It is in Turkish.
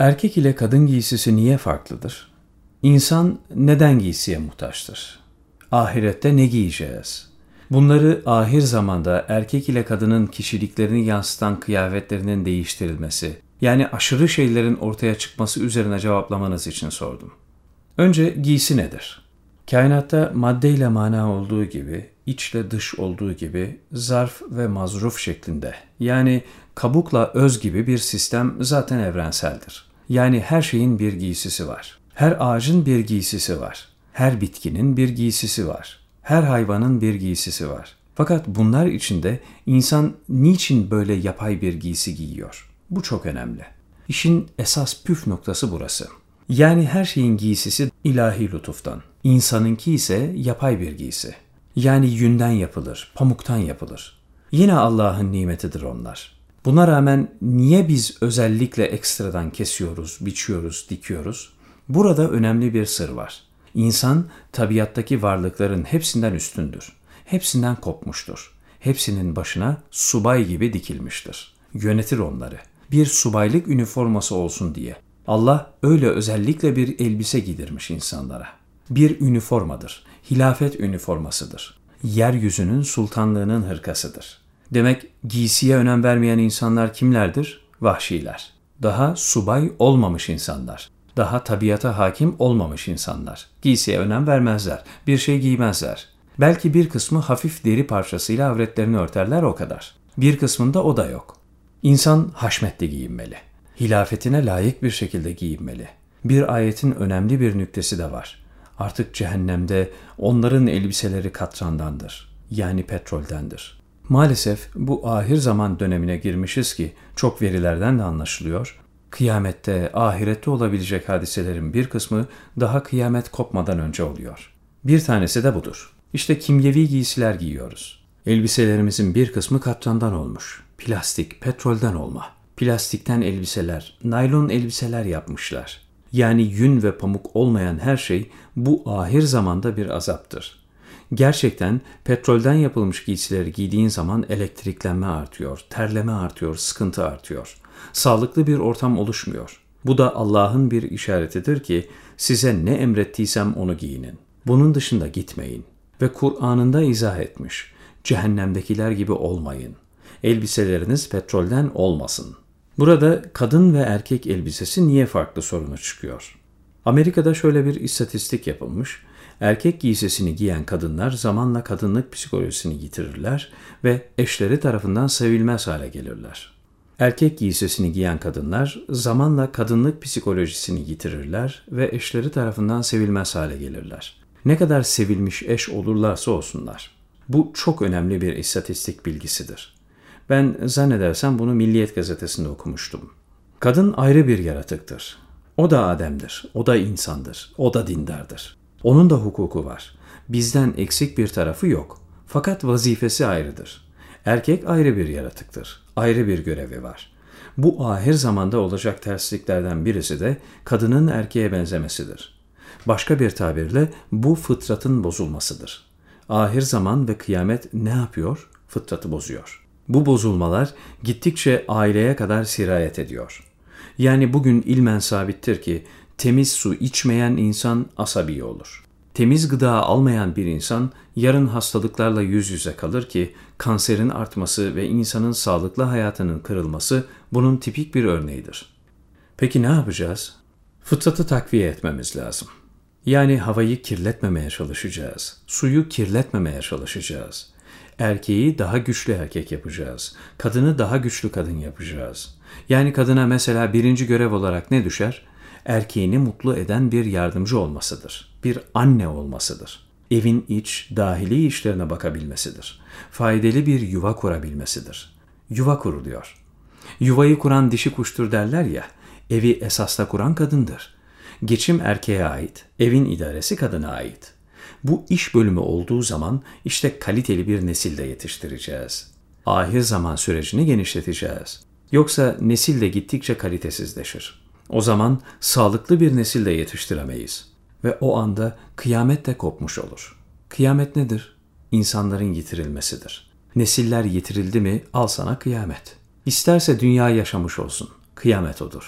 Erkek ile kadın giysisi niye farklıdır? İnsan neden giysiye muhtaçtır? Ahirette ne giyeceğiz? Bunları ahir zamanda erkek ile kadının kişiliklerini yansıtan kıyafetlerinin değiştirilmesi, yani aşırı şeylerin ortaya çıkması üzerine cevaplamanız için sordum. Önce giysi nedir? Kainatta madde ile mana olduğu gibi, içle dış olduğu gibi zarf ve mazruf şeklinde yani kabukla öz gibi bir sistem zaten evrenseldir. Yani her şeyin bir giysisi var. Her ağacın bir giysisi var. Her bitkinin bir giysisi var. Her hayvanın bir giysisi var. Fakat bunlar içinde insan niçin böyle yapay bir giysi giyiyor? Bu çok önemli. İşin esas püf noktası burası. Yani her şeyin giysisi ilahi lütuftan. İnsanınki ise yapay bir giysi. Yani yünden yapılır, pamuktan yapılır. Yine Allah'ın nimetidir onlar. Buna rağmen niye biz özellikle ekstradan kesiyoruz, biçiyoruz, dikiyoruz? Burada önemli bir sır var. İnsan tabiattaki varlıkların hepsinden üstündür. Hepsinden kopmuştur. Hepsinin başına subay gibi dikilmiştir. Yönetir onları. Bir subaylık üniforması olsun diye. Allah öyle özellikle bir elbise giydirmiş insanlara. Bir üniformadır. Hilafet üniformasıdır. Yeryüzünün sultanlığının hırkasıdır. Demek giysiye önem vermeyen insanlar kimlerdir? Vahşiler. Daha subay olmamış insanlar. Daha tabiata hakim olmamış insanlar. Giysiye önem vermezler. Bir şey giymezler. Belki bir kısmı hafif deri parçasıyla avretlerini örterler o kadar. Bir kısmında o da yok. İnsan haşmetli giyinmeli. Hilafetine layık bir şekilde giyinmeli. Bir ayetin önemli bir nüktesi de var. Artık cehennemde onların elbiseleri katrandandır. Yani petroldendir. Maalesef bu ahir zaman dönemine girmişiz ki çok verilerden de anlaşılıyor. Kıyamette, ahirette olabilecek hadiselerin bir kısmı daha kıyamet kopmadan önce oluyor. Bir tanesi de budur. İşte kimyevi giysiler giyiyoruz. Elbiselerimizin bir kısmı katrandan olmuş. Plastik, petrolden olma. Plastikten elbiseler, naylon elbiseler yapmışlar. Yani yün ve pamuk olmayan her şey bu ahir zamanda bir azaptır. Gerçekten petrolden yapılmış giysileri giydiğin zaman elektriklenme artıyor, terleme artıyor, sıkıntı artıyor. Sağlıklı bir ortam oluşmuyor. Bu da Allah'ın bir işaretidir ki size ne emrettiysem onu giyinin. Bunun dışında gitmeyin. Ve Kur'an'ında izah etmiş. Cehennemdekiler gibi olmayın. Elbiseleriniz petrolden olmasın. Burada kadın ve erkek elbisesi niye farklı sorunu çıkıyor? Amerika'da şöyle bir istatistik yapılmış. Erkek giysisini giyen kadınlar zamanla kadınlık psikolojisini yitirirler ve eşleri tarafından sevilmez hale gelirler. Erkek giysisini giyen kadınlar zamanla kadınlık psikolojisini yitirirler ve eşleri tarafından sevilmez hale gelirler. Ne kadar sevilmiş eş olurlarsa olsunlar. Bu çok önemli bir istatistik bilgisidir. Ben zannedersem bunu Milliyet gazetesinde okumuştum. Kadın ayrı bir yaratıktır. O da Adem'dir, o da insandır, o da dindardır. Onun da hukuku var. Bizden eksik bir tarafı yok. Fakat vazifesi ayrıdır. Erkek ayrı bir yaratıktır. Ayrı bir görevi var. Bu ahir zamanda olacak tersliklerden birisi de kadının erkeğe benzemesidir. Başka bir tabirle bu fıtratın bozulmasıdır. Ahir zaman ve kıyamet ne yapıyor? Fıtratı bozuyor. Bu bozulmalar gittikçe aileye kadar sirayet ediyor. Yani bugün ilmen sabittir ki temiz su içmeyen insan asabi olur. Temiz gıda almayan bir insan yarın hastalıklarla yüz yüze kalır ki kanserin artması ve insanın sağlıklı hayatının kırılması bunun tipik bir örneğidir. Peki ne yapacağız? Fıtratı takviye etmemiz lazım. Yani havayı kirletmemeye çalışacağız. Suyu kirletmemeye çalışacağız. Erkeği daha güçlü erkek yapacağız. Kadını daha güçlü kadın yapacağız. Yani kadına mesela birinci görev olarak ne düşer? Erkeğini mutlu eden bir yardımcı olmasıdır. Bir anne olmasıdır. Evin iç, dahili işlerine bakabilmesidir. Faydalı bir yuva kurabilmesidir. Yuva kuruluyor. Yuvayı kuran dişi kuştur derler ya, evi esasla kuran kadındır. Geçim erkeğe ait, evin idaresi kadına ait. Bu iş bölümü olduğu zaman işte kaliteli bir nesilde yetiştireceğiz. Ahir zaman sürecini genişleteceğiz. Yoksa nesil de gittikçe kalitesizleşir. O zaman sağlıklı bir nesil de yetiştiremeyiz. Ve o anda kıyamet de kopmuş olur. Kıyamet nedir? İnsanların yitirilmesidir. Nesiller yitirildi mi al sana kıyamet. İsterse dünya yaşamış olsun. Kıyamet odur.